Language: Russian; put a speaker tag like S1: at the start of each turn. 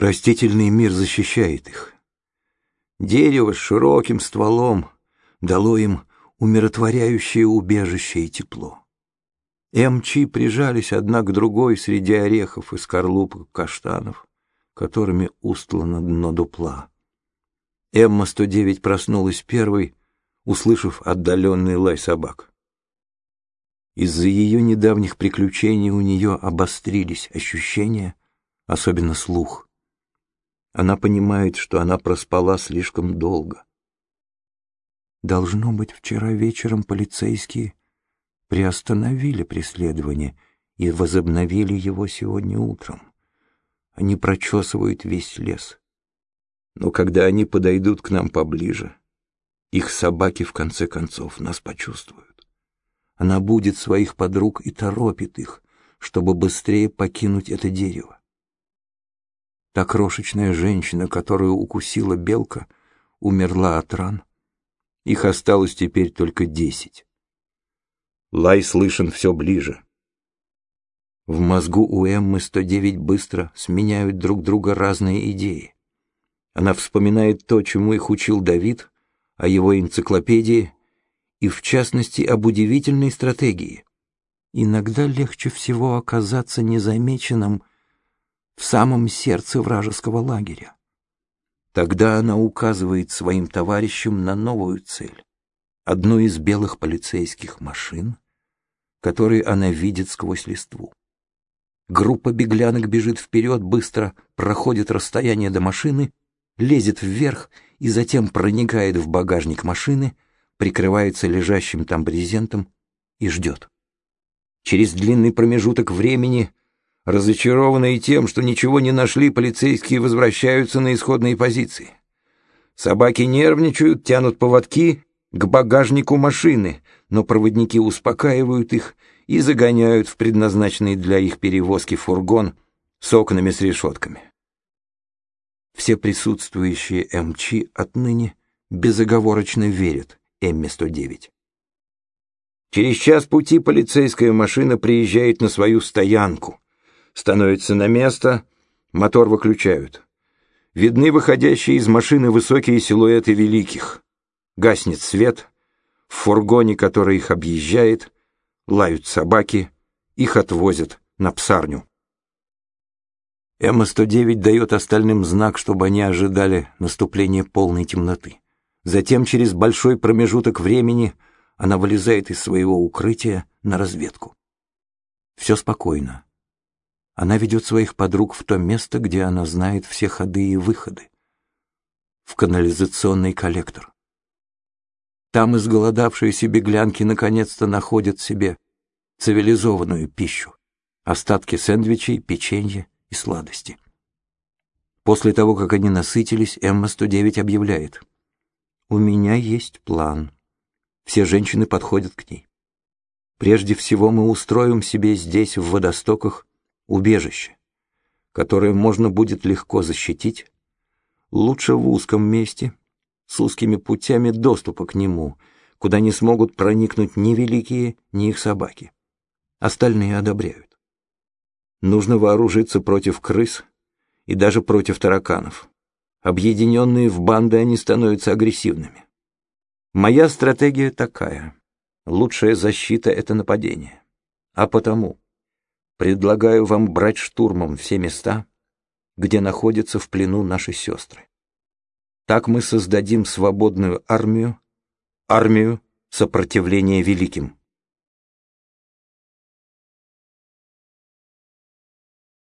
S1: Растительный мир защищает их. Дерево с широким стволом дало им умиротворяющее убежище и тепло. МЧ прижались одна к другой среди орехов и скорлупок каштанов, которыми устлано дно дупла. Эмма-109 проснулась первой, услышав отдаленный лай собак. Из-за ее недавних приключений у нее обострились ощущения, особенно слух. Она понимает, что она проспала слишком долго. Должно быть, вчера вечером полицейские приостановили преследование и возобновили его сегодня утром. Они прочесывают весь лес. Но когда они подойдут к нам поближе, их собаки в конце концов нас почувствуют. Она будет своих подруг и торопит их, чтобы быстрее покинуть это дерево. Та крошечная женщина, которую укусила белка, умерла от ран. Их осталось теперь только десять. Лай слышен все ближе. В мозгу у Эммы 109 быстро сменяют друг друга разные идеи. Она вспоминает то, чему их учил Давид, о его энциклопедии и, в частности, об удивительной стратегии. Иногда легче всего оказаться незамеченным в самом сердце вражеского лагеря. Тогда она указывает своим товарищам на новую цель, одну из белых полицейских машин, которые она видит сквозь листву. Группа беглянок бежит вперед, быстро проходит расстояние до машины, лезет вверх и затем проникает в багажник машины, прикрывается лежащим там брезентом и ждет. Через длинный промежуток времени Разочарованные тем, что ничего не нашли, полицейские возвращаются на исходные позиции. Собаки нервничают, тянут поводки к багажнику машины, но проводники успокаивают их и загоняют в предназначенный для их перевозки фургон с окнами с решетками. Все присутствующие МЧ отныне безоговорочно верят М-109. Через час пути полицейская машина приезжает на свою стоянку, становится на место, мотор выключают. Видны выходящие из машины высокие силуэты великих. Гаснет свет, в фургоне, который их объезжает, лают собаки, их отвозят на псарню. М-109 дает остальным знак, чтобы они ожидали наступления полной темноты. Затем, через большой промежуток времени, она вылезает из своего укрытия на разведку. Все спокойно. Она ведет своих подруг в то место, где она знает все ходы и выходы. В канализационный коллектор. Там изголодавшиеся беглянки наконец-то находят себе цивилизованную пищу. Остатки сэндвичей, печенья и сладости. После того, как они насытились, Эмма-109 объявляет. «У меня есть план». Все женщины подходят к ней. Прежде всего мы устроим себе здесь, в водостоках, убежище, которое можно будет легко защитить, лучше в узком месте, с узкими путями доступа к нему, куда не смогут проникнуть ни великие, ни их собаки. Остальные одобряют. Нужно вооружиться против крыс и даже против тараканов. Объединенные в банды они становятся агрессивными. Моя стратегия такая. Лучшая защита — это нападение. А потому Предлагаю вам брать штурмом все места, где находятся в плену наши сестры. Так мы создадим свободную армию, армию сопротивления великим.